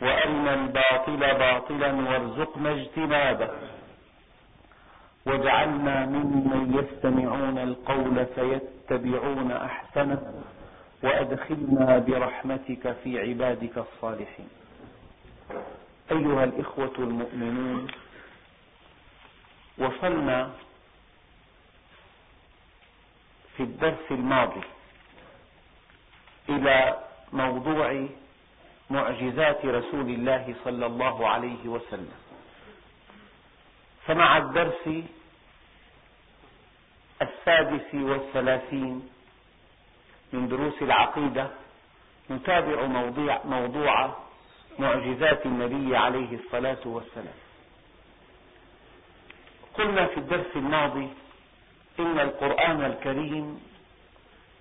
وأرنا الباطل باطلا وارزقنا اجتنابه. واجعلنا ممن يستمعون القول فيتبعون أحسنه وأدخلنا برحمتك في عبادك الصالحين. أيها الإخوة المؤمنون وصلنا في الدرس الماضي إلى موضوع معجزات رسول الله صلى الله عليه وسلم. فمع الدرس السادس والثلاثين من دروس العقيدة نتابع موضوع, موضوع معجزات النبي عليه الصلاة والسلام. قلنا في الدرس الماضي إن القرآن الكريم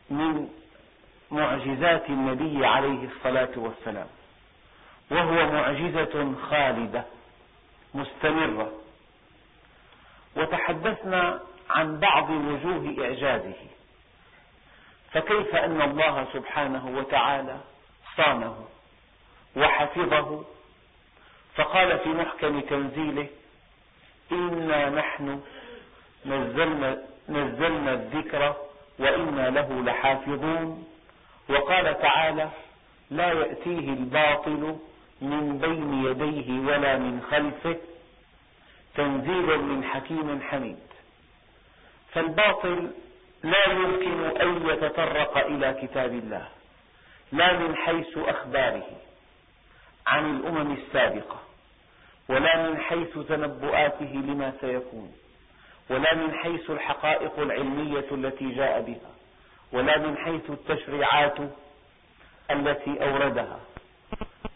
من معجزات النبي عليه الصلاة والسلام. وهو معجزة خالدة مستمرة. وتحدثنا عن بعض وجوه إعجازه. فكيف أن الله سبحانه وتعالى صانه وحفظه؟ فقال في محكم تنزيله إنا نحن نزلنا, نزلنا الذكر وإنا له لحافظون. وقال تعالى لا يأتيه الباطل من بين يديه ولا من خلفه تنزيل من حكيم حميد. فالباطل لا يمكن أن يتطرق إلى كتاب الله لا من حيث أخباره عن الأمم السابقة ولا من حيث تنبؤاته لما سيكون ولا من حيث الحقائق العلمية التي جاء بها ولا من حيث التشريعات التي أوردها.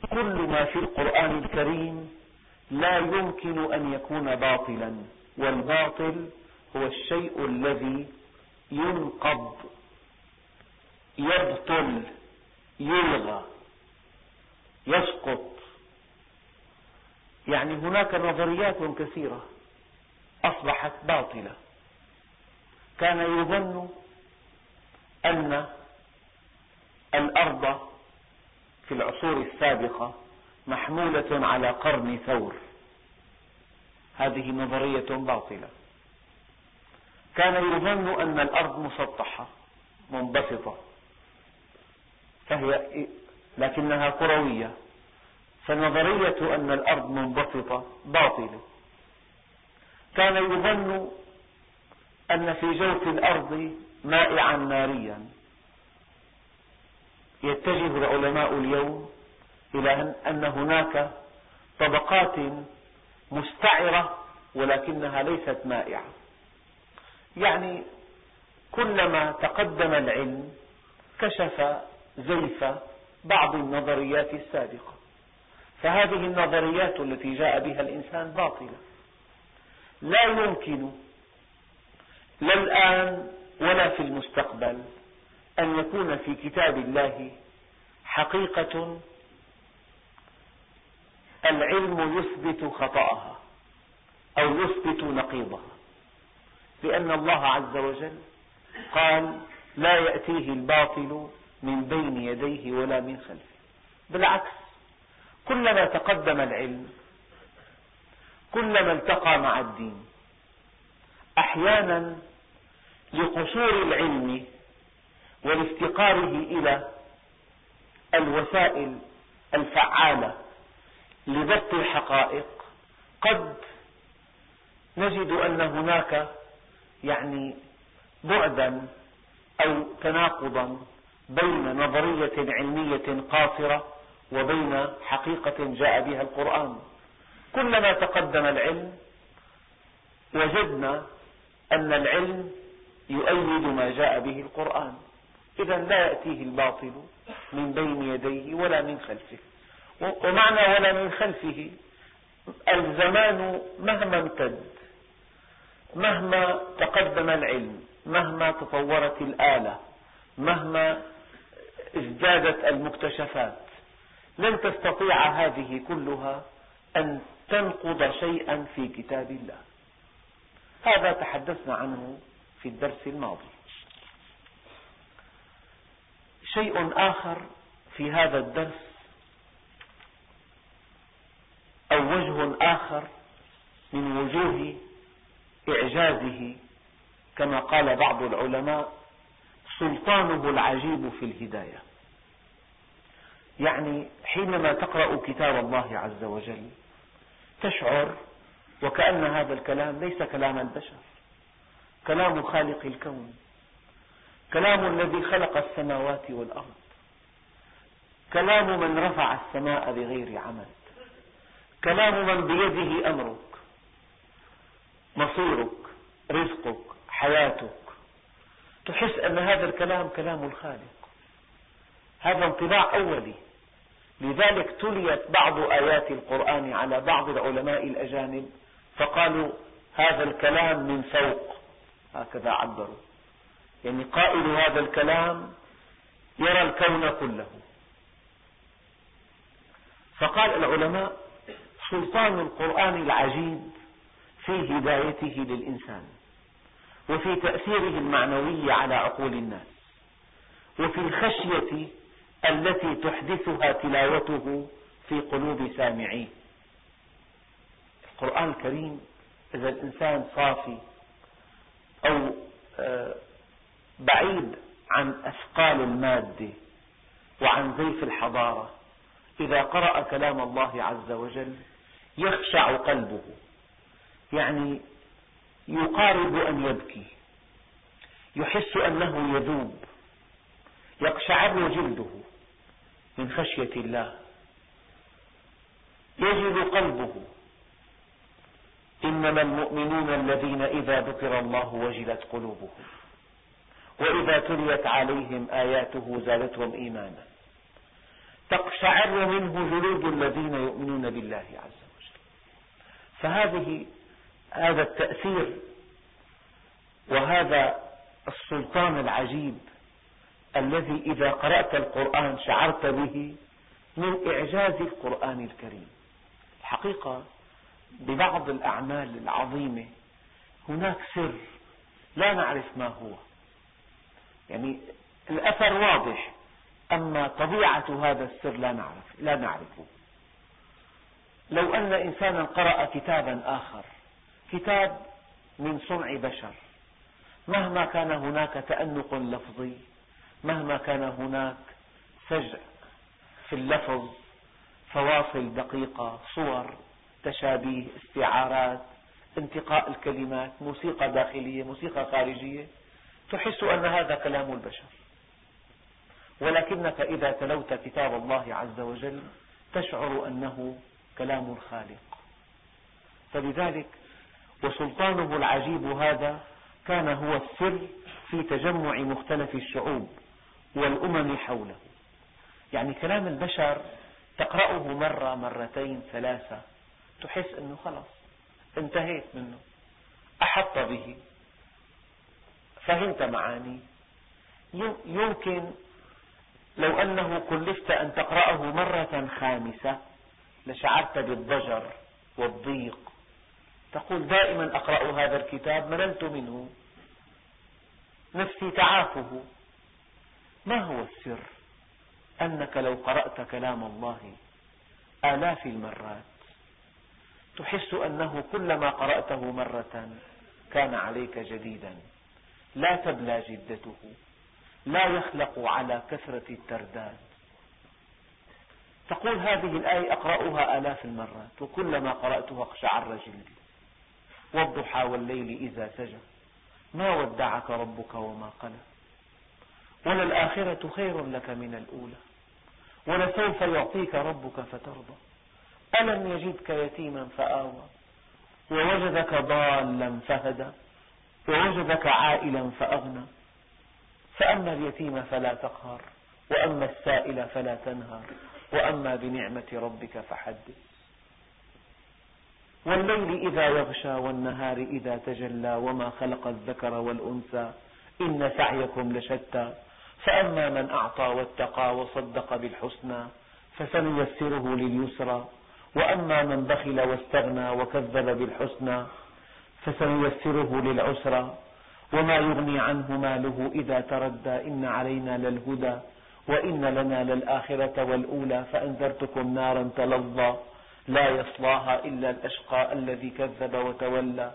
كل ما في القرآن الكريم لا يمكن أن يكون باطلا والباطل هو الشيء الذي ينقض يبطل يلغى يسقط. يعني هناك نظريات كثيرة أصبحت باطلة. كان يظن أن الأرض في العصور السابقة محمولة على قرن ثور. هذه نظرية باطلة. كان يظن أن الأرض مسطحة منبسطة. فهي لكنها كروية. فنظرية أن الأرض منبسطة باطلة. كان يظن أن في جوف الأرض مائعا ناريا يتجه العلماء اليوم إلى أن هناك طبقات مستعرة ولكنها ليست مائعة. يعني كلما تقدم العلم كشف زيف بعض النظريات السابقة. فهذه النظريات التي جاء بها الإنسان باطلة. لا يمكن لا الآن ولا في المستقبل أن يكون في كتاب الله حقيقة العلم يثبت خطأها أو يثبت نقيضها. لأن الله عز وجل قال لا يأتيه الباطل من بين يديه ولا من خلفه. بالعكس كلما تقدم العلم كلما التقى مع الدين أحيانا لقصور العلم ولافتقاره إلى الوسائل الفعالة لضبط الحقائق قد نجد أن هناك يعني بعدا أو تناقضا بين نظرية علمية قاصرة وبين حقيقة جاء بها القرآن. كلما تقدم العلم وجدنا أن العلم يؤيد ما جاء به القرآن. إذا لا يأتيه الباطل من بين يديه ولا من خلفه. ومعنى ولا من خلفه الزمان مهما امتد مهما تقدم العلم مهما تطورت الآلة مهما ازدادت المكتشفات لن تستطيع هذه كلها أن تنقض شيئا في كتاب الله. هذا تحدثنا عنه في الدرس الماضي. شيء آخر في هذا الدرس أو وجه آخر من وجوه إعجازه كما قال بعض العلماء سلطانه العجيب في الهداية. يعني حينما تقرأ كتاب الله عز وجل تشعر وكأن هذا الكلام ليس كلام البشر كلام خالق الكون. كلام الذي خلق السماوات والأرض. كلام من رفع السماء بغير عمد كلام من بيده أمرك. مصيرك رزقك حياتك. تحس أن هذا الكلام كلام الخالق. هذا انطباع أولي. لذلك تليت بعض آيات القرآن على بعض العلماء الأجانب فقالوا هذا الكلام من فوق. هكذا عبروا. يعني قائل هذا الكلام يرى الكون كله. فقال العلماء سلطان القرآن العجيب في هدايته للإنسان وفي تأثيره المعنوي على عقول الناس وفي الخشية التي تحدثها تلاوته في قلوب سامعيه. القرآن الكريم إذا الإنسان صافي أو آه، بعيد عن أثقال المادة وعن زيف الحضارة. إذا قرأ كلام الله عز وجل يخشع قلبه. يعني يقارب أن يبكي. يحس أنه يذوب. يقشعر جلده من خشية الله. يجد قلبه. إنما المؤمنون الذين إذا ذكر الله وجلت قلوبهم. وإذا تليت عليهم آياته زادتهم إيمانا. تقشعر منه جلود الذين يؤمنون بالله عز وجل. فهذه هذا التأثير وهذا السلطان العجيب الذي إذا قرأت القرآن شعرت به من إعجاز القرآن الكريم. الحقيقة ببعض الأعمال العظيمة هناك سر لا نعرف ما هو. يعني الأثر واضح أما طبيعة هذا السر لا نعرف لا نعرفه. لو أن إنسانا قرأ كتابا آخر كتاب من صنع بشر مهما كان هناك تأنق لفظي مهما كان هناك سجع في اللفظ فواصل دقيقة صور تشابيه استعارات انتقاء الكلمات موسيقى داخلية موسيقى خارجية تحس أن هذا كلام البشر. ولكنك إذا تلوت كتاب الله عز وجل تشعر أنه كلام الخالق. فلذلك وسلطانه العجيب هذا كان هو السر في تجمع مختلف الشعوب والأمم حوله. يعني كلام البشر تقرأه مرة مرتين ثلاثة تحس أنه خلص انتهيت منه أحط به. فهمت معاني. يمكن لو أنه كلفت أن تقرأه مرة خامسة لشعرت بالضجر والضيق. تقول دائما أقرأ هذا الكتاب مللت منه. نفسي تعافه. ما هو السر أنك لو قرأت كلام الله آلاف المرات تحس أنه كلما قرأته مرة كان عليك جديدا؟ لا تبلى جدته لا يخلق على كثرة الترداد. تقول هذه الآية أقرأها آلاف المرات وكلما قرأتها اقشعر جلدي والضحى والليل إذا سجى ما ودعك ربك وما قلى؟ وللآخرة خير لك من الأولى ولسوف يعطيك ربك فترضى. ألم يجدك يتيما فآوى ووجدك ضالا فهدى. ووجدك عائلا فأغنى. فأما اليتيم فلا تقهر وأما السائل فلا تنهر وأما بنعمة ربك فحدث. والليل إذا يغشى والنهار إذا تجلى وما خلق الذكر والأنثى إن سعيكم لشتى. فأما من أعطى واتقى وصدق بالحسنى فسنيسره لليسرى. وأما من بخل واستغنى وكذب بالحسنى فسنيسره للعسرى وما يغني عنه ماله إذا تردى إن علينا للهدى وإن لنا للآخرة والأولى فأنذرتكم نارا تلظى لا يصلاها إلا الأشقى الذي كذب وتولى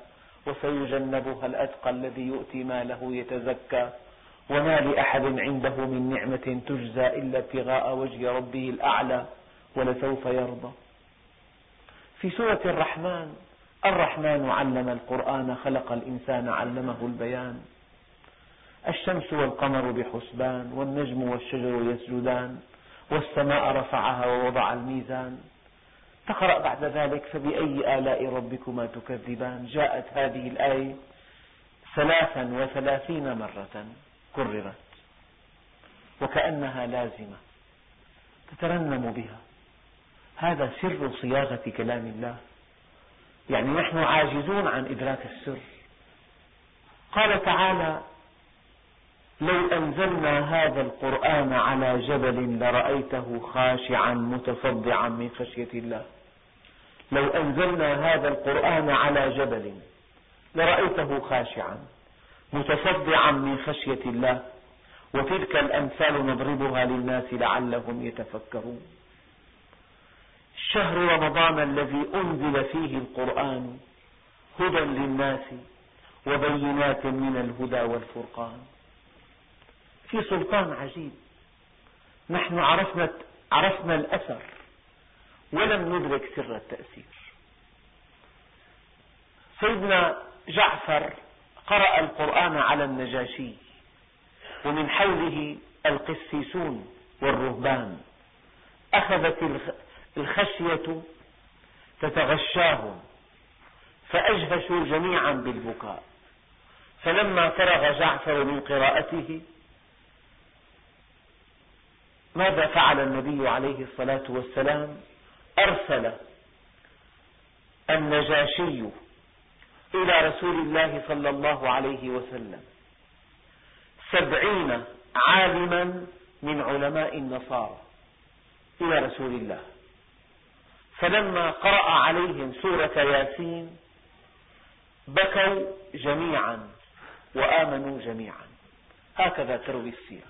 وسيجنبها الأتقى الذي يؤتي ماله يتزكى وما لأحد عنده من نعمة تجزى إلا ابتغاء وجه ربه الأعلى ولسوف يرضى. في سورة الرحمن الرحمن علم القرآن خلق الإنسان علمه البيان. الشمس والقمر بحسبان والنجم والشجر يسجدان والسماء رفعها ووضع الميزان. تقرأ بعد ذلك فبأي آلاء ربكما تكذبان؟ جاءت هذه الآية ثلاثا وثلاثين مرة كررت وكأنها لازمة تترنم بها. هذا سر صياغة كلام الله. يعني نحن عاجزون عن إدراك السر. قال تعالى لو أنزلنا هذا القرآن على جبل لرأيته خاشعا متصدعا من خشية الله. لو أنزلنا هذا القرآن على جبل لرأيته خاشعا متصدعا من خشية الله. وتلك الأمثال نضربها للناس لعلهم يتفكرون. شهر رمضان الذي أنزل فيه القرآن هدى للناس وبينات من الهدى والفرقان. في سلطان عجيب. نحن عرفنا, عرفنا الأثر ولم ندرك سر التأثير. سيدنا جعفر قرأ القرآن على النجاشي ومن حوله القسيسون والرهبان. أخذت الخشية تتغشاهم فأجهشوا جميعا بالبكاء. فلما فرغ جعفر من قراءته ماذا فعل النبي عليه الصلاة والسلام؟ أرسل النجاشي إلى رسول الله صلى الله عليه وسلم سبعين عالما من علماء النصارى إلى رسول الله. فلما قرأ عليهم سورة ياسين بكوا جميعا وآمنوا جميعا. هكذا تروي السير.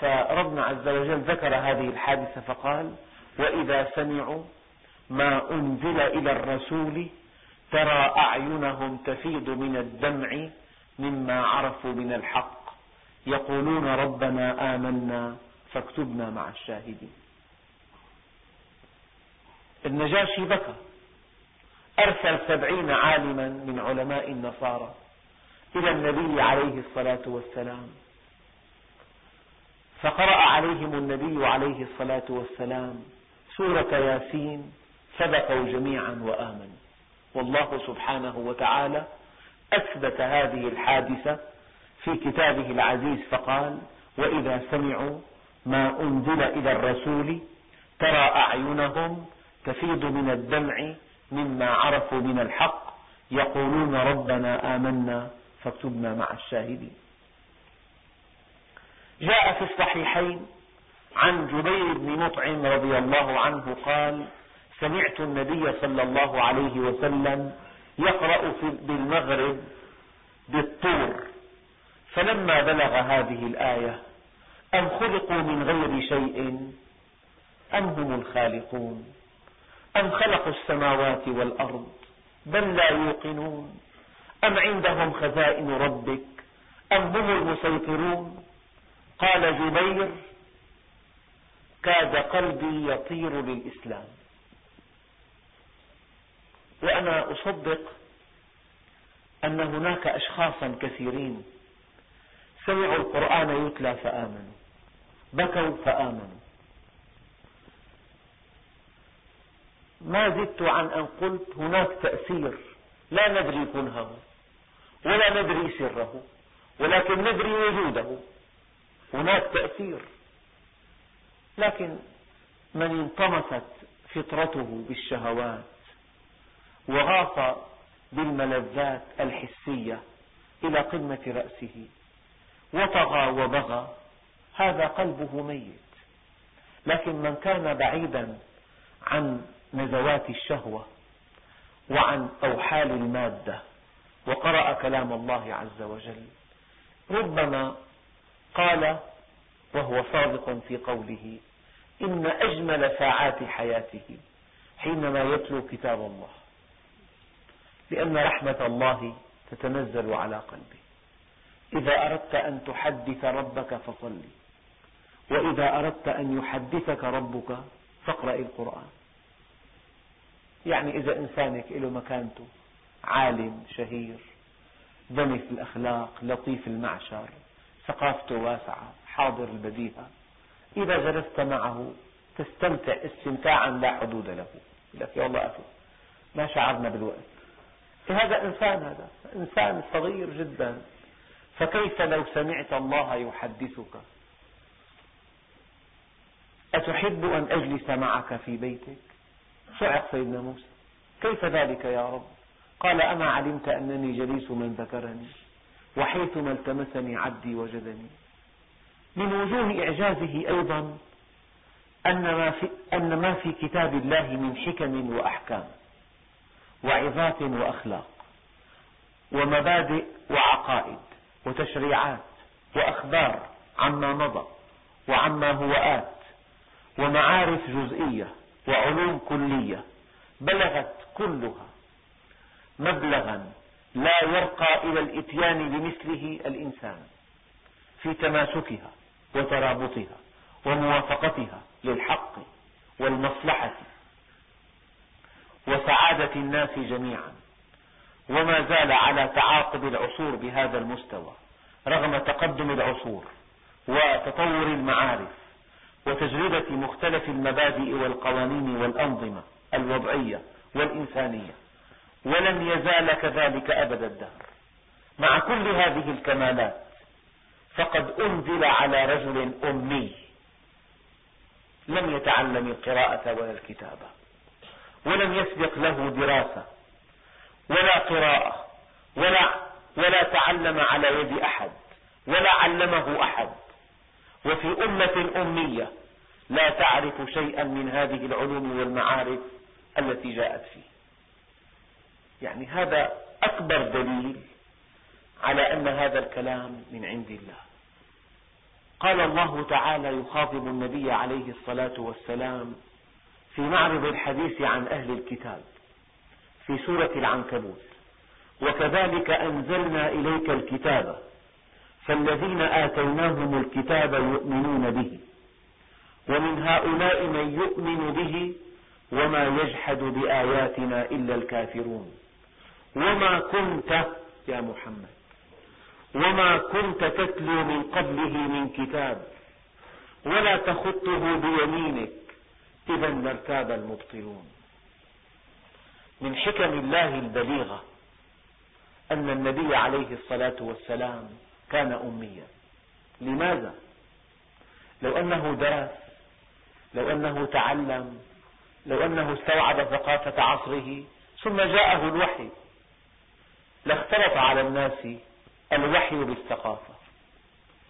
فربنا عز وجل ذكر هذه الحادثة فقال وإذا سمعوا ما أنزل إلى الرسول ترى أعينهم تفيض من الدمع مما عرفوا من الحق. يقولون ربنا آمنا فاكتبنا مع الشاهدين. النجاشي بكى أرسل سبعين عالما من علماء النصارى إلى النبي عليه الصلاة والسلام. فقرأ عليهم النبي عليه الصلاة والسلام سورة ياسين فبكوا جميعا وآمنوا والله سبحانه وتعالى أثبت هذه الحادثة في كتابه العزيز فقال وإذا سمعوا ما أنزل إلى الرسول ترى أعينهم تفيض من الدمع مما عرفوا من الحق يقولون ربنا آمنا فاكتبنا مع الشاهدين. جاء في الصحيحين عن جبير بن مطعم رضي الله عنه قال سمعت النبي صلى الله عليه وسلم يقرأ بالمغرب بالطور فلما بلغ هذه الآية أم خلقوا من غير شيء أم هم الخالقون؟ أم خلقوا السماوات والأرض بل لا يوقنون؟ أم عندهم خزائن ربك؟ أم هم المسيطرون؟ قال جبير كاد قلبي يطير للإسلام. وأنا أصدق أن هناك أشخاصا كثيرين سمعوا القرآن يتلى فآمنوا بكوا فآمنوا. ما زدت عن أن قلت هناك تأثير. لا ندري كنهه ولا ندري سره ولكن ندري وجوده. هناك تأثير. لكن من انطمست فطرته بالشهوات وغاص بالملذات الحسية إلى قمة رأسه. وطغى وبغى هذا قلبه ميت. لكن من كان بعيدا عن نزوات الشهوة وعن أوحال المادة وقرأ كلام الله عز وجل. ربما قال وهو صادق في قوله إن أجمل ساعات حياته حينما يتلو كتاب الله لأن رحمة الله تتنزل على قلبه. إذا أردت أن تحدث ربك فصل وإذا أردت أن يحدثك ربك فاقرأ القرآن. يعني إذا إنسانك له مكانته عالم شهير دنس الأخلاق لطيف المعشر ثقافته واسعة حاضر البديهة إذا جلست معه تستمتع استمتاعا لا حدود له. لك يا الله أخي ما شعرنا بالوقت. هذا إنسان هذا إنسان صغير جدا. فكيف لو سمعت الله يحدثك؟ أتحب أن أجلس معك في بيتك؟ صعق سيدنا موسى. كيف ذلك يا رب؟ قال أما علمت أنني جليس من ذكرني وحيثما التمسني عبدي وجدني. من وجوه إعجازه أيضا أن ما في, أن ما في كتاب الله من حكم وأحكام وعظات وأخلاق ومبادئ وعقائد وتشريعات وأخبار عما مضى وعما هو آت ومعارف جزئية وعلوم كلية بلغت كلها مبلغا لا يرقى إلى الإتيان بمثله الإنسان في تماسكها وترابطها وموافقتها للحق والمصلحة وسعادة الناس جميعا. وما زال على تعاقب العصور بهذا المستوى رغم تقدم العصور وتطور المعارف. وتجربة مختلف المبادئ والقوانين والأنظمة الوضعية والإنسانية. ولن يزال كذلك أبد الدهر. مع كل هذه الكمالات فقد أنزل على رجل أمي. لم يتعلم القراءة ولا الكتابة. ولم يسبق له دراسة ولا قراءة ولا, ولا تعلم على يد أحد ولا علمه أحد. وفي أمة أمية لا تعرف شيئا من هذه العلوم والمعارف التي جاءت فيه. يعني هذا أكبر دليل على أن هذا الكلام من عند الله. قال الله تعالى يخاطب النبي عليه الصلاة والسلام في معرض الحديث عن أهل الكتاب في سورة العنكبوت. وكذلك أنزلنا إليك الكتاب فالذين آتيناهم الكتاب يؤمنون به ومن هؤلاء من يؤمن به وما يجحد بآياتنا إلا الكافرون. وما كنت يا محمد وما كنت تتلو من قبله من كتاب ولا تخطه بيمينك إذا لارتاب المبطلون. من حكم الله البليغة أن النبي عليه الصلاة والسلام كان أميا. لماذا؟ لو أنه درس لو أنه تعلم لو أنه استوعب ثقافة عصره ثم جاءه الوحي. لاختلط على الناس الوحي بالثقافة.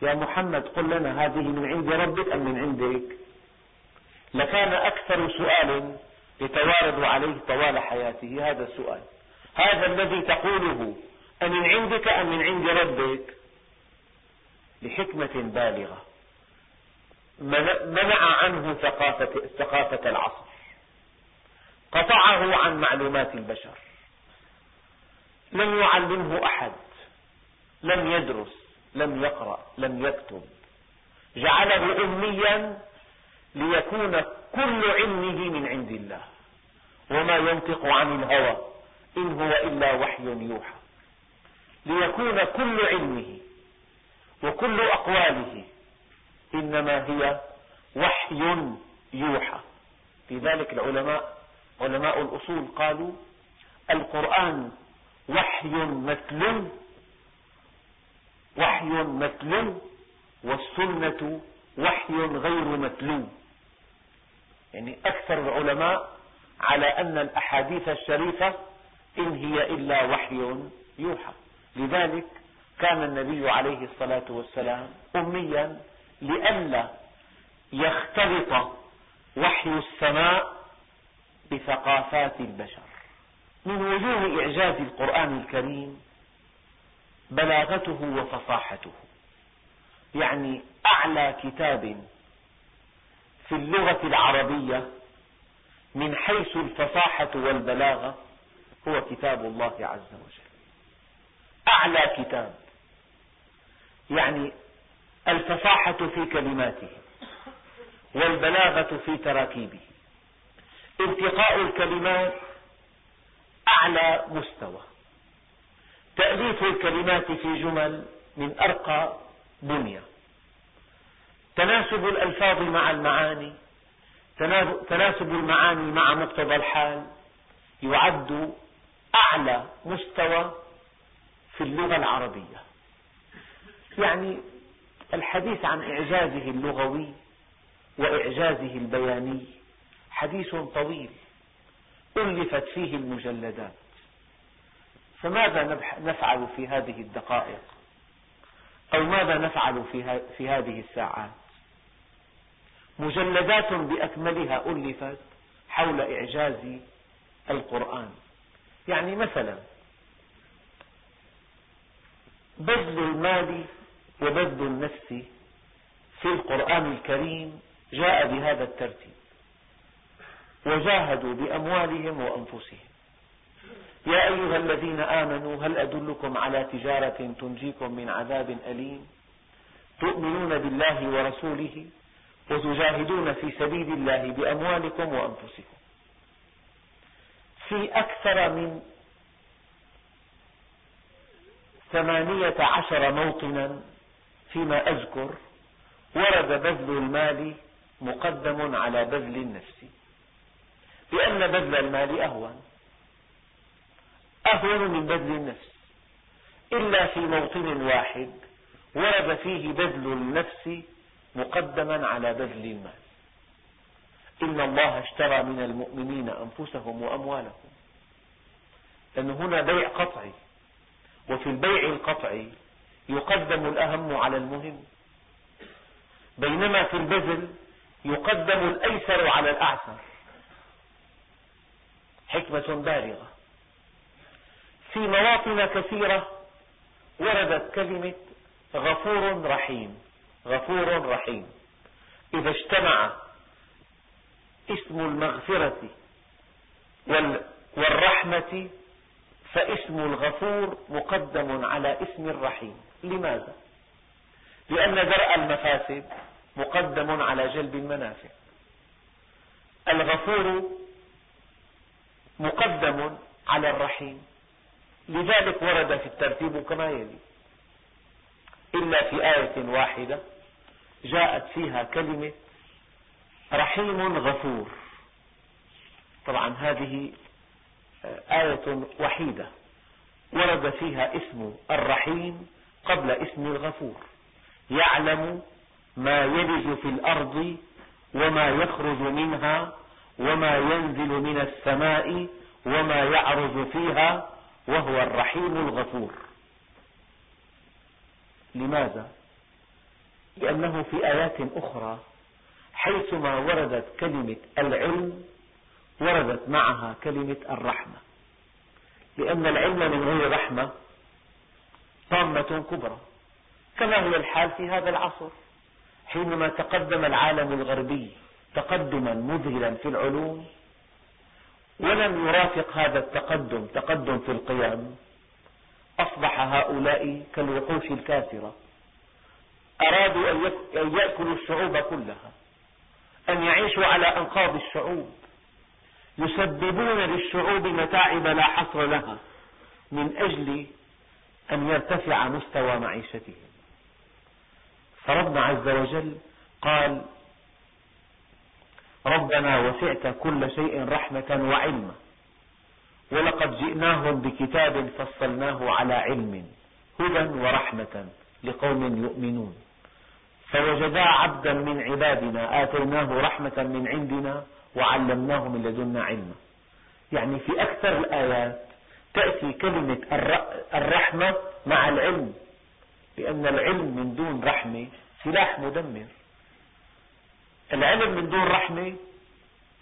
يا محمد قل لنا هذه من عند ربك أم من عندك؟ لكان أكثر سؤال يتوارد عليه طوال حياته هذا السؤال. هذا الذي تقوله أمن عندك أم من عند ربك؟ لحكمة بالغة. منع عنه ثقافة, العصر. قطعه عن معلومات البشر. لم يعلمه أحد. لم يدرس لم يقرأ لم يكتب. جعله أميا ليكون كل علمه من عند الله. وما ينطق عن الهوى إن هو إلا وحي يوحى. ليكون كل علمه وكل أقواله. إنما هي وحي يوحى. لذلك العلماء علماء الأصول قالوا القرآن وحي متلو وحي متلو والسنة وحي غير متلو يعني أكثر العلماء على أن الأحاديث الشريفة إن هي إلا وحي يوحى. لذلك كان النبي عليه الصلاة والسلام أميا لئلا يختلط وحي السماء بثقافات البشر. من وجوه إعجاز القرآن الكريم بلاغته وفصاحته. يعني أعلى كتاب في اللغة العربية من حيث الفصاحة والبلاغة هو كتاب الله عز وجل. أعلى كتاب يعني الفصاحة في كلماته والبلاغة في تراكيبه. التقاء الكلمات أعلى مستوى. تأليف الكلمات في جمل من أرقى بنية. تناسب الألفاظ مع المعاني. تناسب المعاني مع مقتضى الحال. يعد أعلى مستوى في اللغة العربية. يعني الحديث عن إعجازه اللغوي وإعجازه البياني حديث طويل ألفت فيه المجلدات. فماذا نفعل في هذه الدقائق؟ أو ماذا نفعل في هذه الساعات؟ مجلدات بأكملها ألفت حول إعجاز القرآن. يعني مثلا بذل المال وبذل النفس في القرآن الكريم جاء بهذا الترتيب. وجاهدوا بأموالهم وأنفسهم. يا أيها الذين آمنوا هل أدلكم على تجارة تنجيكم من عذاب أليم؟ تؤمنون بالله ورسوله وتجاهدون في سبيل الله بأموالكم وأنفسكم. في أكثر من ثمانية عشر موطنا فيما أذكر ورد بذل المال مقدم على بذل النفس. لأن بذل المال أهون. أهون من بذل النفس. إلا في موطن واحد ورد فيه بذل النفس مقدما على بذل المال. إن الله اشترى من المؤمنين أنفسهم وأموالهم. لأن هنا بيع قطعي. وفي البيع القطعي يقدم الأهم على المهم. بينما في البذل يقدم الأيسر على الأعسر. حكمة بالغة. في مواطن كثيرة وردت كلمة غفور رحيم. غفور رحيم. إذا اجتمع اسم المغفرة والرحمة فاسم الغفور مقدم على اسم الرحيم. لماذا؟ لأن درء المفاسد مقدم على جلب المنافع. الغفور مقدم على الرحيم. لذلك ورد في الترتيب كما يلي. إلا في آية واحدة جاءت فيها كلمة رحيم غفور. طبعا هذه آية وحيدة. ورد فيها اسم الرحيم قبل اسم الغفور. يعلم ما يلج في الأرض وما يخرج منها وما ينزل من السماء وما يعرج فيها وهو الرحيم الغفور. لماذا؟ لأنه في آيات أخرى حيثما وردت كلمة العلم وردت معها كلمة الرحمة. لأن العلم من غير رحمة طامة كبرى. كما هو الحال في هذا العصر. حينما تقدم العالم الغربي تقدما مذهلا في العلوم ولم يرافق هذا التقدم تقدم في القيم أصبح هؤلاء كالوحوش الكافرة. أرادوا أن يأكلوا الشعوب كلها أن يعيشوا على أنقاض الشعوب. يسببون للشعوب متاعب لا حصر لها من أجل أن يرتفع مستوى معيشتهم فربنا عز وجل قال ربنا وسعت كل شيء رحمة وعلما ولقد جئناهم بكتاب فصلناه على علم هدى ورحمة لقوم يؤمنون. فوجدا عبدا من عبادنا آتيناه رحمة من عندنا وعلمناه من لدنا علما. يعني في أكثر الآيات تأتي كلمة الرحمة مع العلم لأن العلم من دون رحمة سلاح مدمر. العلم من دون رحمة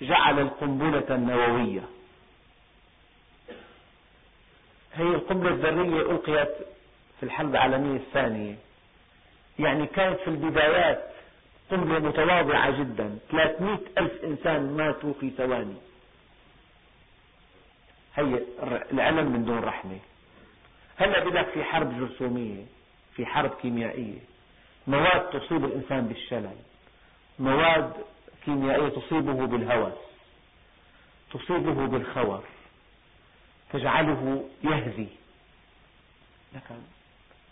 جعل القنبلة النووية. هي القنبلة الذرية ألقيت في الحرب العالمية الثانية. يعني كانت في البدايات قنبلة متواضعة جدا 300 ألف إنسان ماتوا في ثواني. هي العلم من دون رحمة. هلأ بدك في حرب جرثومية في حرب كيميائية. مواد تصيب الإنسان بالشلل. مواد كيميائية تصيبه بالهوس. تصيبه بالخور. تجعله يهذي. لكن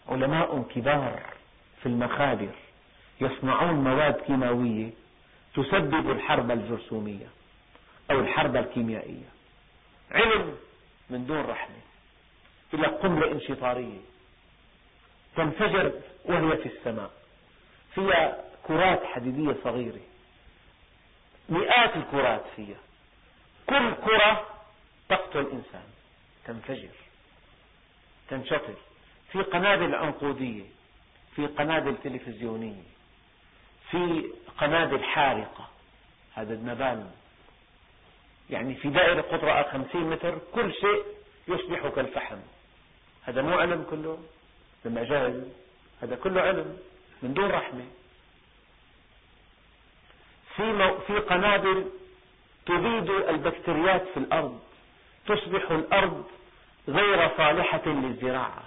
علماء كبار في المخابر يصنعون مواد كيماوية تسبب الحرب الجرثومية أو الحرب الكيميائية. علم من دون رحمة إلى قنبلة انشطارية تنفجر وهي في السماء. فيها كرات حديدية صغيرة مئات الكرات فيها. كل كرة تقتل إنسان تنفجر تنشطر. في قنابل عنقودية في قنابل تلفزيونية في قنابل حارقة. هذا النبال يعني في دائرة قطرها 50 متر كل شيء يصبح كالفحم. هذا مو علم كله لما جهل هذا كله علم من دون رحمة. في, في قنابل تبيد البكتيريات في الأرض تصبح الأرض غير صالحة للزراعة.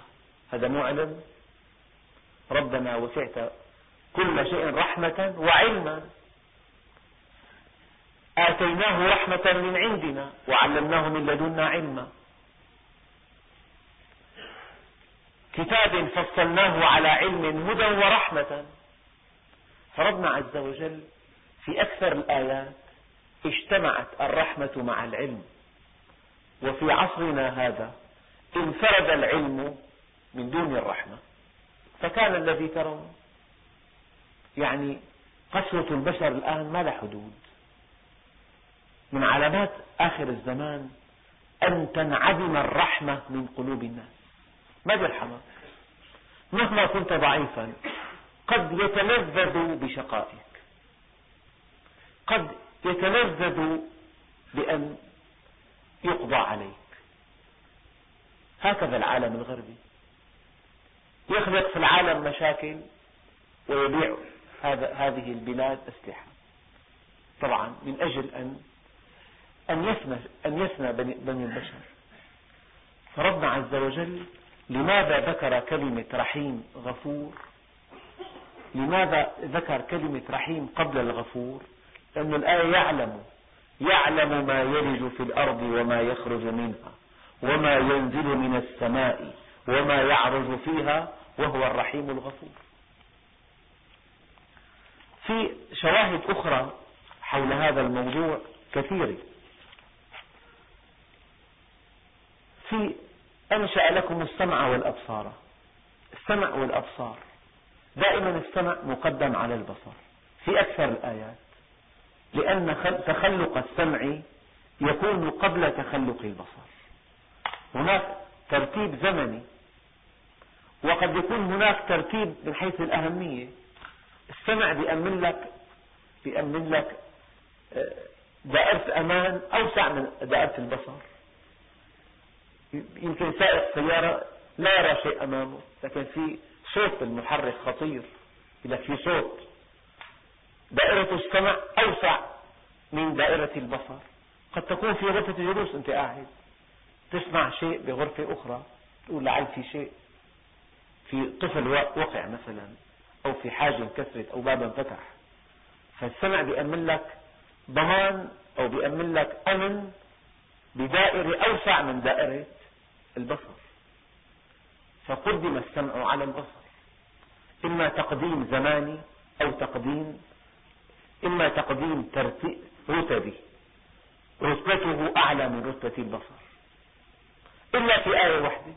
هذا مو علم؟ ربنا وسعت كل شيء رحمة وعلما. آتيناه رحمة من عندنا وعلمناه من لدنا علما. كتاب فصلناه على علم هدى ورحمة. فربنا عز وجل في أكثر الآيات اجتمعت الرحمة مع العلم. وفي عصرنا هذا انفرد العلم من دون الرحمة. فكان الذي ترون يعني قسوة البشر الآن ما لها حدود. من علامات آخر الزمان أن تنعدم الرحمة من قلوب الناس. ما بيرحمك مهما كنت ضعيفا قد يتلذذ بشقائك. قد يتلذذ بأن يقضى عليك. هكذا العالم الغربي. يخلق في العالم مشاكل ويبيع هذه البلاد أسلحة. طبعا من أجل أن أن يفنى أن يفنى بني البشر. فربنا عز وجل لماذا ذكر كلمة رحيم غفور؟ لماذا ذكر كلمة رحيم قبل الغفور؟ لأن الآية يعلم يعلم ما يلج في الأرض وما يخرج منها وما ينزل من السماء وما يعرج فيها وهو الرحيم الغفور. في شواهد أخرى حول هذا الموضوع كثيرة. في أنشأ لكم السمع والأبصار. السمع والأبصار. دائما السمع مقدم على البصر. في أكثر الآيات. لأن تخلق السمع يكون قبل تخلق البصر. هناك ترتيب زمني. وقد يكون هناك ترتيب من حيث الأهمية. السمع بيأمن لك بيأمن لك آه، دائرة أمان أوسع من دائرة البصر. يمكن سائق سيارة لا يرى شيء أمامه لكن في صوت المحرك خطير إذا في صوت دائرة السمع أوسع من دائرة البصر. قد تكون في غرفة الجلوس أنت قاعد تسمع شيء بغرفة أخرى تقول لعل في شيء. في طفل وقع مثلا أو في حاجة انكسرت أو باب انفتح. فالسمع بيأمن لك ضمان أو بيأمن لك أمن بدائرة أوسع من دائرة البصر. فقدم السمع على البصر. إما تقديم زماني أو تقديم إما تقديم رتبي. رتبته أعلى من رتبة البصر. إلا في آية واحدة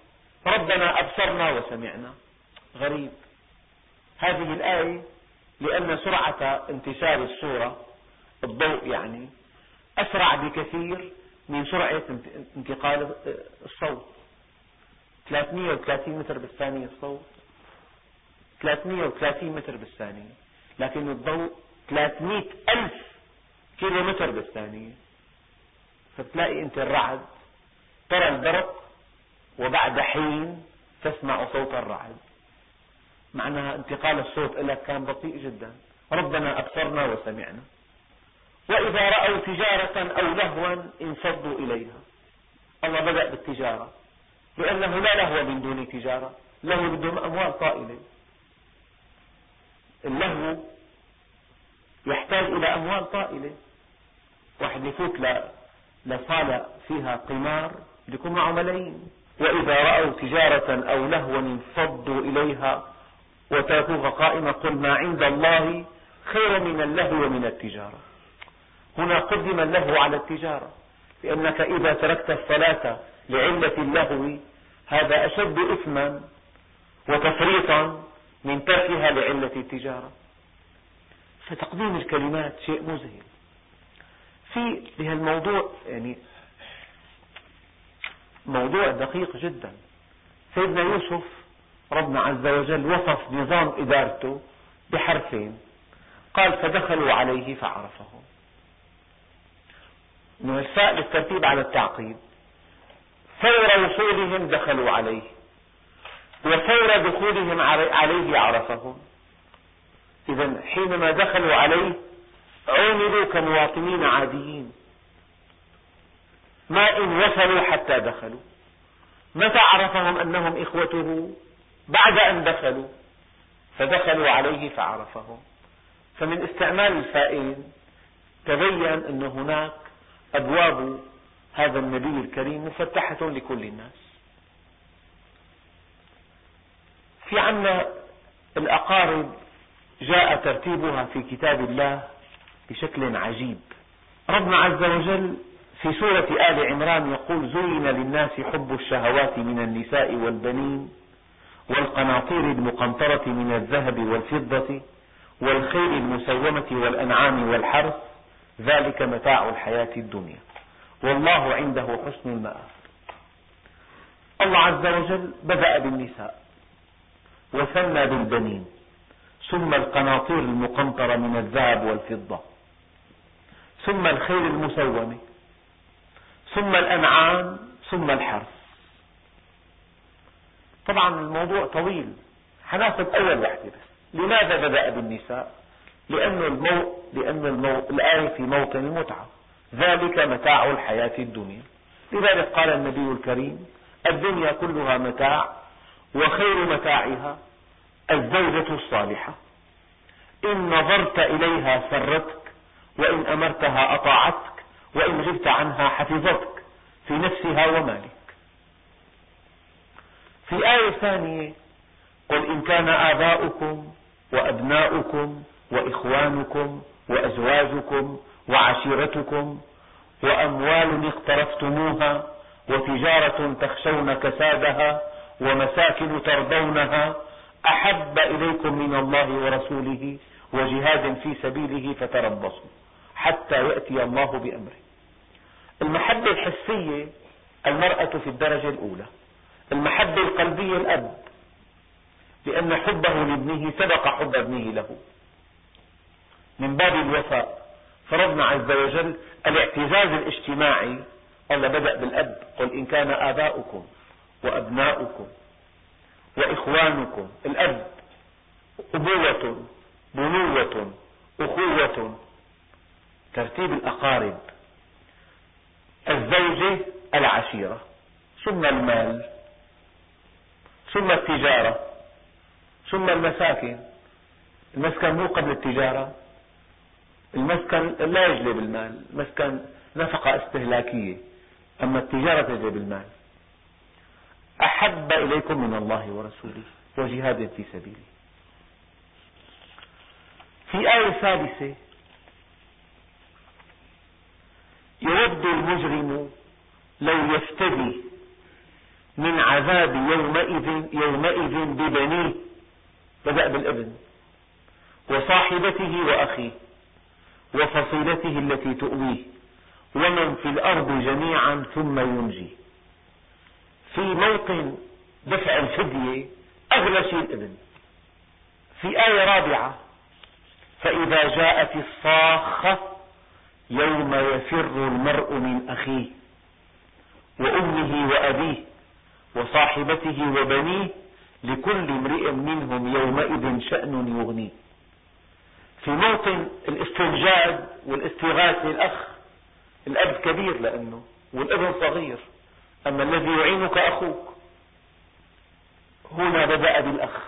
ربنا أبصرنا وسمعنا. غريب. هذه الآية لأن سرعة انتشار الصورة الضوء يعني أسرع بكثير من سرعة انتقال الصوت. 330 متر بالثانية الصوت. 330 متر بالثانية. لكن الضوء 300 ألف كيلو متر بالثانية. فتلاقي أنت الرعد. ترى البرق وبعد حين تسمع صوت الرعد. معناها انتقال الصوت لك كان بطيء جدا. ربنا أبصرنا وسمعنا. وإذا رأوا تجارة أو لهوا انفضوا إليها. الله بدأ بالتجارة. لأنه لا لهو من دون تجارة له بدهم أموال طائلة. اللهو يحتاج إلى أموال طائلة. واحد يفوت لصالة فيها قمار يكون معه ملايين وإذا رأوا تجارة أو لهوا انفضوا إليها وتركوها قائمة قل ما عند الله خير من اللهو ومن التجارة. هنا قدم اللهو على التجارة لأنك إذا تركت الصلاة لعلة اللهو هذا أشد إثما وتفريطا من تركها لعلة التجارة. فتقديم الكلمات شيء مذهل. في بهالموضوع يعني موضوع دقيق جدا. سيدنا يوسف ربنا عز وجل وصف نظام إدارته بحرفين. قال فدخلوا عليه فعرفهم الفاء للترتيب على التعقيد فور وصولهم دخلوا عليه. وفور دخولهم عليه عرفهم. إذا حينما دخلوا عليه عوملوا كمواطنين عاديين. ما إن وصلوا حتى دخلوا. متى عرفهم أنهم إخوته؟ بعد أن دخلوا. فدخلوا عليه فعرفهم. فمن استعمال الفائل تبين أن هناك أبواب هذا النبي الكريم مفتحة لكل الناس. في عنا الأقارب جاء ترتيبها في كتاب الله بشكل عجيب. ربنا عز وجل في سورة آل عمران يقول زين للناس حب الشهوات من النساء والبنين والقناطير المقنطرة من الذهب والفضة والخيل المسومة والأنعام والحرث. ذلك متاع الحياة الدنيا. والله عنده حسن المآب. الله عز وجل بدأ بالنساء وثنى بالبنين ثم القناطير المقنطرة من الذهب والفضة ثم الخيل المسومة ثم الأنعام ثم الحرث. طبعا الموضوع طويل حناخذ أول وحدة بس. لماذا بدأ بالنساء؟ لأن, المو... لأن المو... الآية في موطن المتعة ذلك متاع الحياة الدنيا. لذلك قال النبي الكريم الدنيا كلها متاع وخير متاعها الزوجة الصالحة. إن نظرت إليها سرتك وإن أمرتها أطاعتك وإن غبت عنها حفظتك في نفسها ومالك. في آية ثانية قل إن كان آباؤكم وأبناؤكم وإخوانكم وأزواجكم وعشيرتكم وأموال اقترفتموها وتجارة تخشون كسادها ومساكن ترضونها أحب إليكم من الله ورسوله وجهاد في سبيله فتربصوا حتى يأتي الله بأمره. المحبة الحسية المرأة في الدرجة الأولى. المحبة القلبية الأب. لأن حبه لابنه سبق حب ابنه له. من باب الوفاء. فرضنا عز وجل الاعتزاز الاجتماعي. الله بدأ بالأب. قل إن كان آباؤكم وأبناؤكم وإخوانكم. الأب أبوة بنوة أخوة. ترتيب الأقارب. الزوجة العشيرة. ثم المال. ثم التجارة. ثم المساكن المسكن مو قبل التجارة. المسكن لا يجلب المال المسكن نفقة استهلاكية أما التجارة تجلب المال أحب إليكم من الله ورسوله وجهاد في سبيله في آية ثالثة يود المجرم لو يفتدي من عذاب يومئذ, يومئذ ببنيه بدأ بالابن وصاحبته وأخيه. وفصيلته التي تؤويه. ومن في الأرض جميعا ثم ينجي. في موطن دفع الفدية أغلى شيء الإبن. في آية رابعة فإذا جاءت الصاخة يوم يفر المرء من أخيه وأمه وأبيه وصاحبته وبنيه لكل امرئ منهم يومئذ شأن يغنيه. في موطن الاستنجاد والاستغاثة الأخ الأب كبير لأنه والابن صغير. أما الذي يعينك أخوك هنا بدأ بالأخ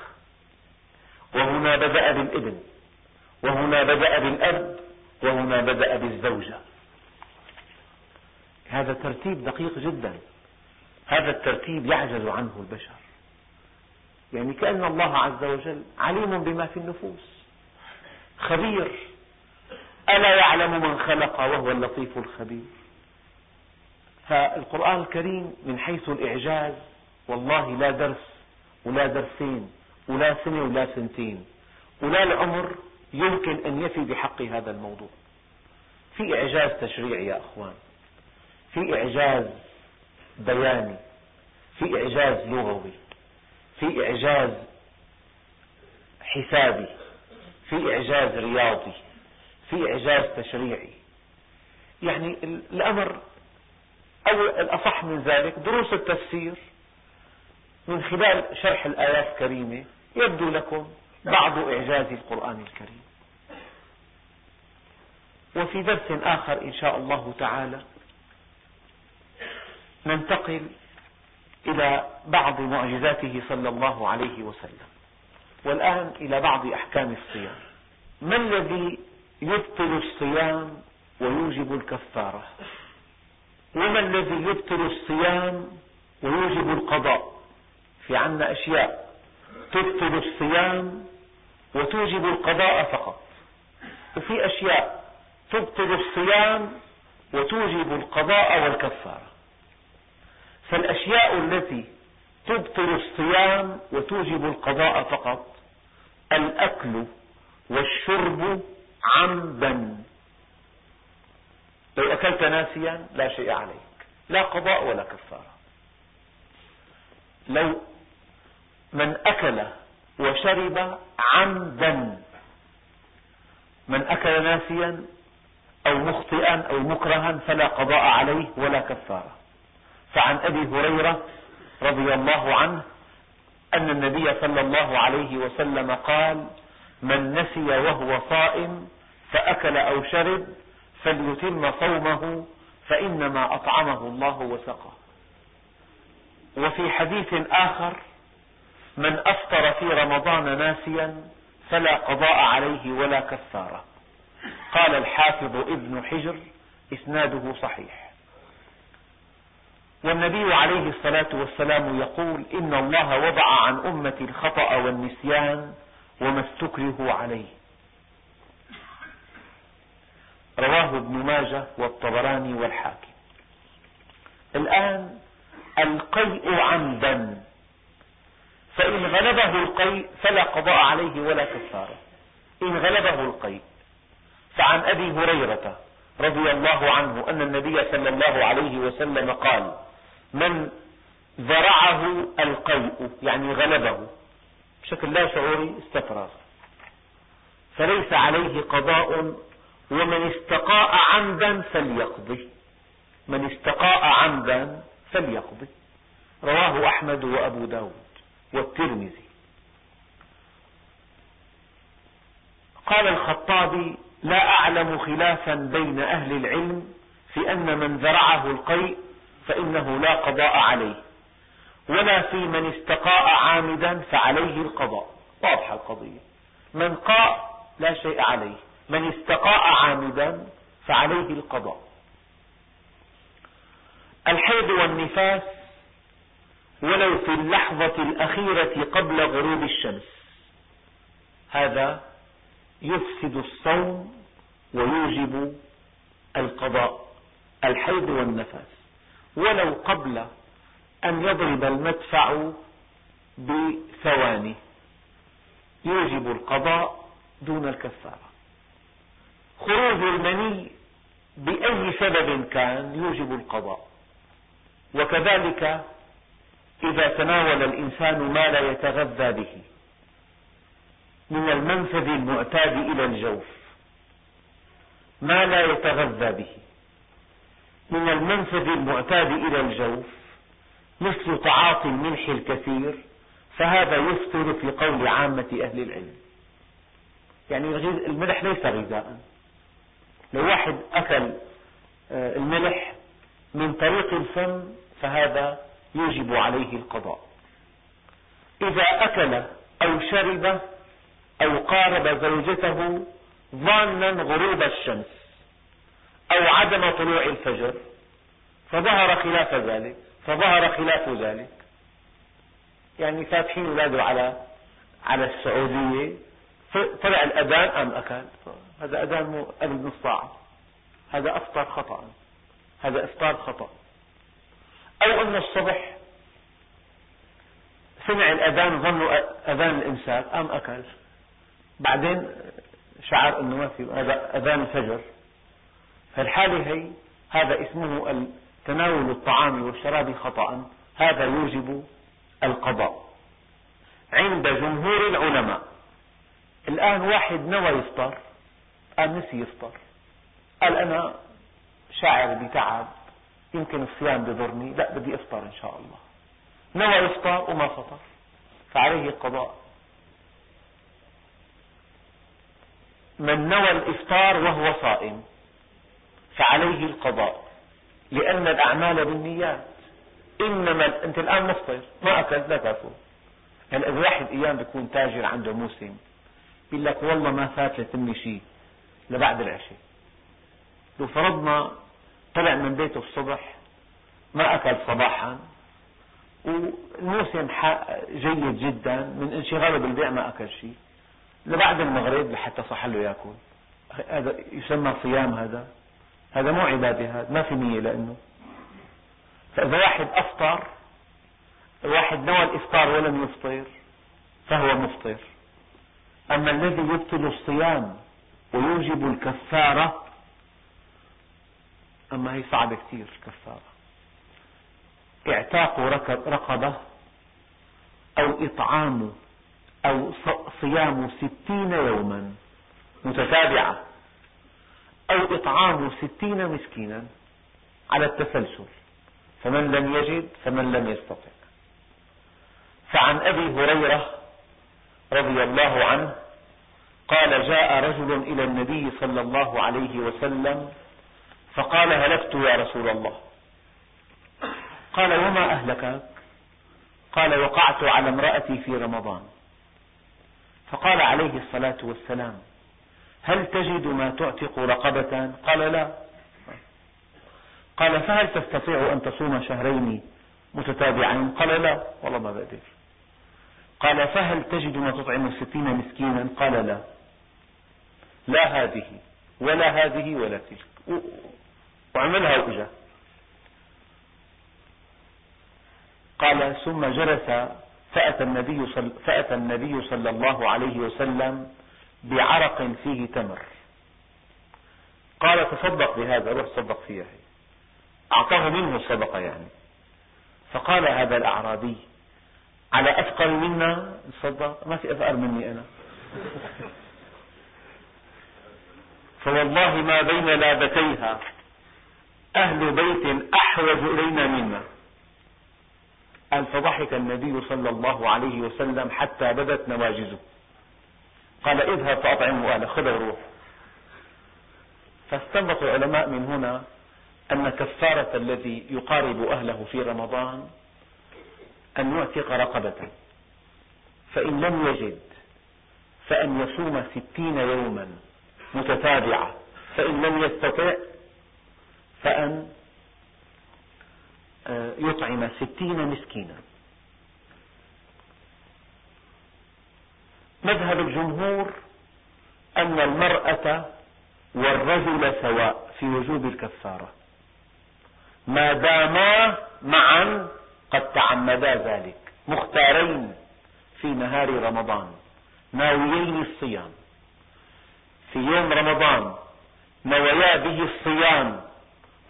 وهنا بدأ بالابن وهنا بدأ بالأب وهنا بدأ بالزوجة. هذا ترتيب دقيق جدا. هذا الترتيب يعجز عنه البشر. يعني كأن الله عز وجل عليم بما في النفوس. خبير. ألا يعلم من خلق وهو اللطيف الخبير. فالقرآن الكريم من حيث الإعجاز والله لا درس ولا درسين ولا سنة ولا سنتين ولا العمر يمكن أن يفي بحق هذا الموضوع. في إعجاز تشريعي يا أخوان. في إعجاز بياني. في إعجاز لغوي. في إعجاز حسابي. في إعجاز رياضي في إعجاز تشريعي. يعني الأمر أو الأصح من ذلك دروس التفسير من خلال شرح الآيات الكريمة يبدو لكم بعض إعجاز القرآن الكريم. وفي درس آخر إن شاء الله تعالى ننتقل إلى بعض معجزاته صلى الله عليه وسلم. والآن إلى بعض أحكام الصيام. ما الذي يبطل الصيام ويوجب الكفارة؟ وما الذي يبطل الصيام ويوجب القضاء؟ في عنا أشياء. تبطل الصيام وتوجب القضاء فقط. وفي أشياء. تبطل الصيام وتوجب القضاء والكفارة. فالأشياء التي تبطل الصيام وتوجب القضاء فقط الأكل والشرب عمدا. لو أكلت ناسيا لا شيء عليك لا قضاء ولا كفارة. لو من أكل وشرب عمدا من أكل ناسيا أو مخطئا أو مكرها فلا قضاء عليه ولا كفارة. فعن أبي هريرة رضي الله عنه أن النبي صلى الله عليه وسلم قال من نسي وهو صائم فأكل أو شرب فليتم صومه فإنما أطعمه الله وسقاه وفي حديث آخر من أفطر في رمضان ناسيا فلا قضاء عليه ولا كفارة. قال الحافظ ابن حجر إسناده صحيح. والنبي عليه الصلاة والسلام يقول إن الله وضع عن أمة الخطأ والنسيان وما استكرهوا عليه. رواه ابن ماجه والطبراني والحاكم. الآن القيء عمدا فإن غلبه القيء فلا قضاء عليه ولا كفارة. إن غلبه القيء فعن أبي هريرة رضي الله عنه أن النبي صلى الله عليه وسلم قال من ذرعه القيء يعني غلبه. بشكل لا شعوري استفرغ. فليس عليه قضاء ومن استقاء عمدا فليقضي. من استقاء عمدا فليقضي. رواه أحمد وأبو داود والترمذي. قال الخطابي لا أعلم خلافا بين أهل العلم في أن من ذرعه القيء فإنه لا قضاء عليه. ولا في من استقاء عامدا فعليه القضاء. واضحة القضية. من قاء لا شيء عليه. من استقاء عامدا فعليه القضاء. الحيض والنفاس ولو في اللحظة الأخيرة قبل غروب الشمس. هذا يفسد الصوم ويوجب القضاء. الحيض والنفاس. ولو قبل أن يضرب المدفع بثواني. يوجب القضاء دون الكفارة. خروج المني بأي سبب كان يوجب القضاء. وكذلك إذا تناول الإنسان ما لا يتغذى به من المنفذ المعتاد إلى الجوف ما لا يتغذى به. من المنفذ المعتاد إلى الجوف مثل تعاطي الملح الكثير فهذا يفطر في قول عامة أهل العلم. يعني الملح ليس غذاء. لو واحد أكل آه، الملح من طريق الفم فهذا يجب عليه القضاء. إذا أكل أو شرب أو قارب زوجته ظانا غروب الشمس أو عدم طلوع الفجر فظهر خلاف ذلك فظهر خلاف ذلك. يعني فاتحين اولاده على على السعودية. طلع الأذان أم أكل هذا أذان قبل نص ساعة. هذا أفطر خطأ. هذا إفطار خطأ. أو أن الصبح سمع الأذان ظنوا أذان الإمساك قام أكل بعدين شعر أنه ما في هذا أذان الفجر. فالحالة هي هذا اسمه تناول الطعام والشراب خطأ. هذا يوجب القضاء عند جمهور العلماء. الآن واحد نوى يفطر قال نسي يفطر. قال أنا شاعر بتعب يمكن الصيام بضرني لا بدي أفطر إن شاء الله. نوى يفطر وما فطر فعليه القضاء. من نوى الإفطار وهو صائم. فعليه القضاء لأن الأعمال بالنيات. إنما أنت الآن مفطر ما أكلت لا تأكل. هلا إذا واحد أيام بيكون تاجر عنده موسم بيقول لك والله ما فات لتمي شيء لبعد العشاء. لو فرضنا طلع من بيته الصبح ما أكل صباحا والموسم جيد جدا من انشغاله بالبيع ما أكل شيء. لبعد المغرب لحتى صح له يأكل. هذا يسمى صيام هذا. هذا مو عبادة هذا ما في نية لأنه. فإذا واحد أفطر واحد نوى الإفطار ولم يفطر فهو مفطر. أما الذي يبطل الصيام ويوجب الكفارة أما هي صعبة كثير الكفارة اعتاق رقبة أو إطعام أو صيام ستين يوما متتابعة. أو إطعام ستين مسكينا على التسلسل فمن لم يجد فمن لم يستطع. فعن أبي هريرة رضي الله عنه قال جاء رجل إلى النبي صلى الله عليه وسلم فقال هلكت يا رسول الله. قال وما أهلكك؟ قال وقعت على امرأتي في رمضان. فقال عليه الصلاة والسلام هل تجد ما تعتق رقبة؟ قال لا. قال فهل تستطيع أن تصوم شهرين متتابعين؟ قال لا. والله ما بقدر قال فهل تجد ما تطعم ستين مسكينا؟ قال لا. لا هذه ولا هذه ولا تلك. وعملها وإجا. قال ثم جلس فأتى النبي فأتى النبي صلى الله عليه وسلم بعرق فيه تمر. قال تصدق بهذا روح تصدق فيها. أعطاه منه الصدقة يعني. فقال هذا الأعرابي على أثقل منا تصدق ما في أثقل مني أنا. فوالله ما بين لابتيها أهل بيت أحوج إلينا منا. قال فضحك النبي صلى الله عليه وسلم حتى بدت نواجزه قال اذهب فأطعمه أهله خذ وروح فاستنبط العلماء من هنا أن كفارة الذي يقارب أهله في رمضان أن يعتق رقبة فإن لم يجد فأن يصوم ستين يوما متتابعة فإن لم يستطع فأن آه، يطعم ستين مسكينا. مذهب الجمهور أن المرأة والرجل سواء في وجوب الكفارة. ما داما معا قد تعمدا ذلك. مختارين في نهار رمضان ناويين الصيام في يوم رمضان نويا به الصيام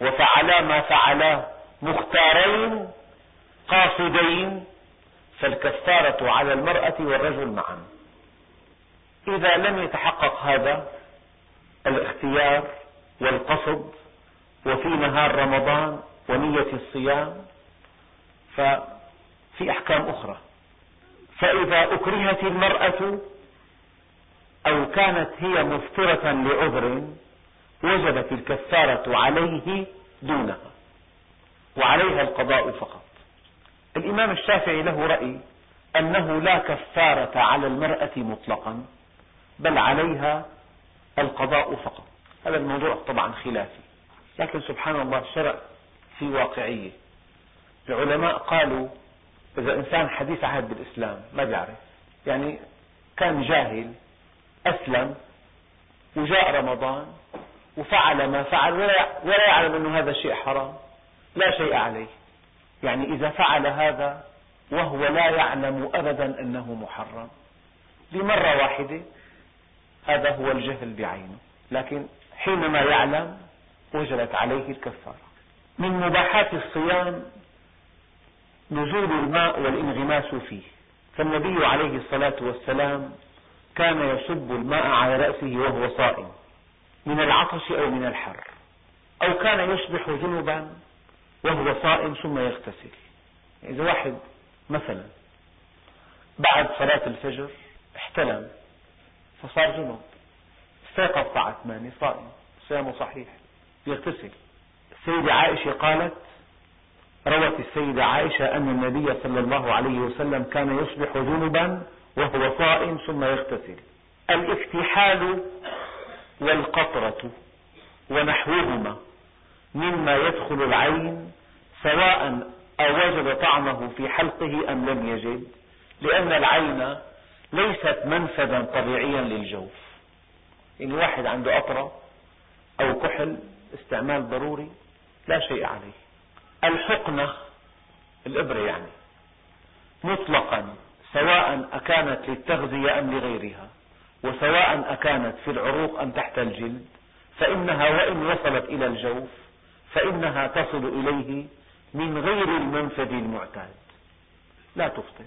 وفعلا ما فعلا. مختارين قاصدين فالكفارة على المرأة والرجل معا. إذا لم يتحقق هذا الاختيار والقصد وفي نهار رمضان ونية الصيام ففي أحكام أخرى. فإذا أكرهت المرأة أو كانت هي مفطرة لعذر وجبت الكفارة عليه دونها وعليها القضاء فقط. الإمام الشافعي له رأي أنه لا كفارة على المرأة مطلقا. بل عليها القضاء فقط. هذا الموضوع طبعا خلافي. لكن سبحان الله الشرع في واقعية. العلماء قالوا إذا إنسان حديث عهد بالإسلام ما بيعرف. يعني كان جاهل أسلم وجاء رمضان وفعل ما فعل ولا يعلم أن هذا الشيء حرام. لا شيء عليه. يعني إذا فعل هذا وهو لا يعلم أبدا أنه محرم. لمرة واحدة هذا هو الجهل بعينه. لكن حينما يعلم وجبت عليه الكفارة. من مباحات الصيام نزول الماء والانغماس فيه. فالنبي عليه الصلاة والسلام كان يصب الماء على رأسه وهو صائم من العطش أو من الحر. أو كان يصبح جنبا وهو صائم ثم يغتسل. إذا واحد مثلا بعد صلاة الفجر احتلم فصار جنب استيقظ الساعة 8 صائم صيامه صحيح. يغتسل. السيدة عائشة قالت روت السيدة عائشة أن النبي صلى الله عليه وسلم كان يصبح جنبا وهو صائم ثم يغتسل. الاكتحال والقطرة ونحوهما مما يدخل العين سواء أوجد طعمه في حلقه أم لم يجد لأن العين ليست منفذا طبيعيا للجوف. إن واحد عنده قطرة أو كحل استعمال ضروري لا شيء عليه. الحقنة الإبرة يعني. مطلقا سواء أكانت للتغذية أم لغيرها وسواء أكانت في العروق أم تحت الجلد فإنها وإن وصلت إلى الجوف فإنها تصل إليه من غير المنفذ المعتاد. لا تفطر.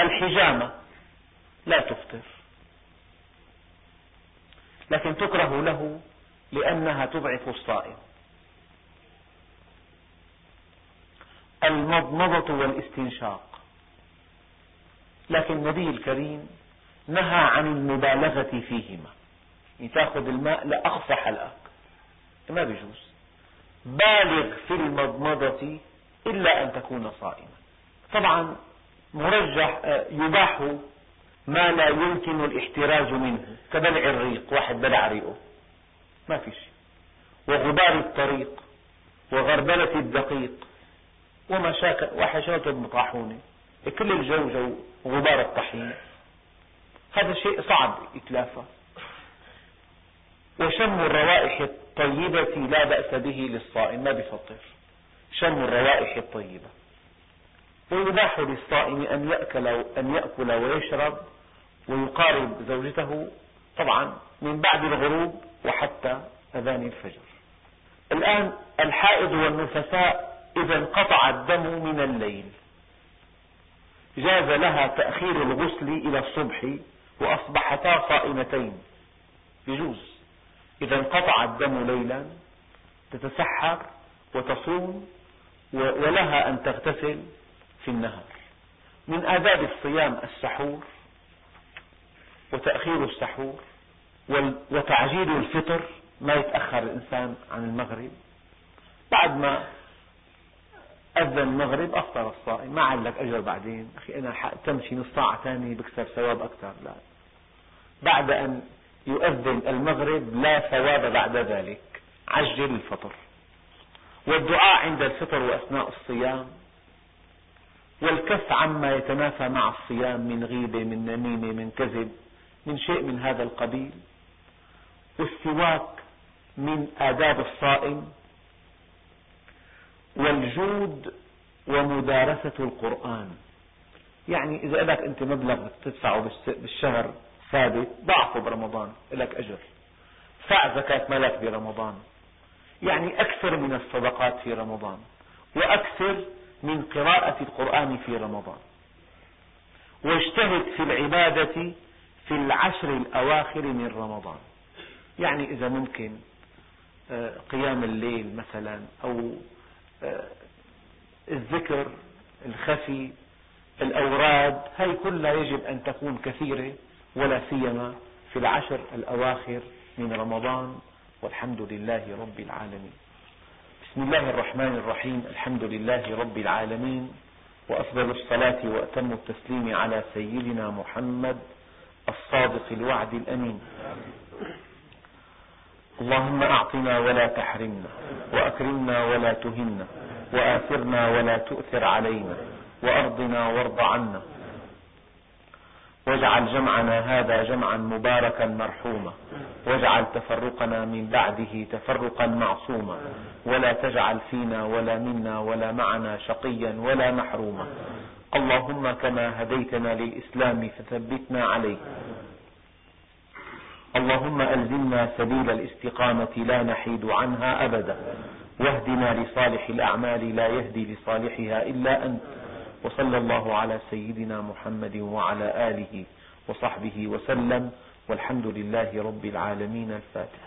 الحجامة. لا تفطر. لكن تكره له لأنها تضعف الصائم. المضمضة والاستنشاق. لكن النبي الكريم نهى عن المبالغة فيهما. تأخذ الماء لأقصى حلقك ما بيجوز بالغ في المضمضة إلا أن تكون صائما. طبعا مرجح يباح ما لا يمكن الاحتراز منه. كبلع الريق واحد بلع ريقه. ما في شيء. وغبار الطريق وغربلة الدقيق وما شاك واحد شاطر بطاحونة كل الجو جو غبار الطحين. هذا شيء صعب يتلافى وشم الروائح الطيبة لا بأس به للصائم. ما بفطر. شم الروائح الطيبة. ويباح للصائم أن يأكل, أن يأكل ويشرب ويقارب زوجته طبعا من بعد الغروب وحتى أذان الفجر. الآن الحائض والنفساء إذا انقطع الدم من الليل. جاز لها تأخير الغسل إلى الصبح وأصبحتا صائمتين. يجوز. إذا انقطع الدم ليلا تتسحر وتصوم ولها أن تغتسل في النهار من آداب الصيام السحور وتأخير السحور وتعجيل الفطر ما يتأخر الإنسان عن المغرب. بعد ما أذن المغرب أفطر الصائم. ما علق أجر بعدين. أخي أنا تمشي نص ساعة ثانية بكسب ثواب أكثر. لا. بعد أن يؤذن المغرب لا ثواب بعد ذلك. عجل الفطر. والدعاء عند الفطر وأثناء الصيام والكف عما يتنافى مع الصيام من غيبة من نميمة من كذب من شيء من هذا القبيل. والسواك من آداب الصائم. والجود ومدارسة القرآن. يعني إذا لك أنت مبلغ تدفعه بالشهر ثابت ضعفه برمضان لك أجر. فع زكاة مالك برمضان. يعني أكثر من الصدقات في رمضان. وأكثر من قراءة القرآن في رمضان. واجتهد في العبادة في العشر الأواخر من رمضان. يعني إذا ممكن آه، قيام الليل مثلا أو آه، الذكر الخفي الأوراد هذه كلها يجب أن تكون كثيرة ولا سيما في العشر الأواخر من رمضان. والحمد لله رب العالمين. بسم الله الرحمن الرحيم. الحمد لله رب العالمين وأفضل الصلاة وأتم التسليم على سيدنا محمد الصادق الوعد الأمين. اللهم أعطنا ولا تحرمنا وأكرمنا ولا تهنا وآثرنا ولا تؤثر علينا وأرضنا وارض عنا. واجعل جمعنا هذا جمعا مباركا مرحوما. واجعل تفرقنا من بعده تفرقا معصوما. ولا تجعل فينا ولا منا ولا معنا شقيا ولا محروما. اللهم كما هديتنا للإسلام فثبتنا عليه. اللهم ألزمنا سبيل الاستقامة لا نحيد عنها أبدا. واهدنا لصالح الأعمال لا يهدي لصالحها إلا أنت. وصلى الله على سيدنا محمد وعلى آله وصحبه وسلم والحمد لله رب العالمين الفاتح.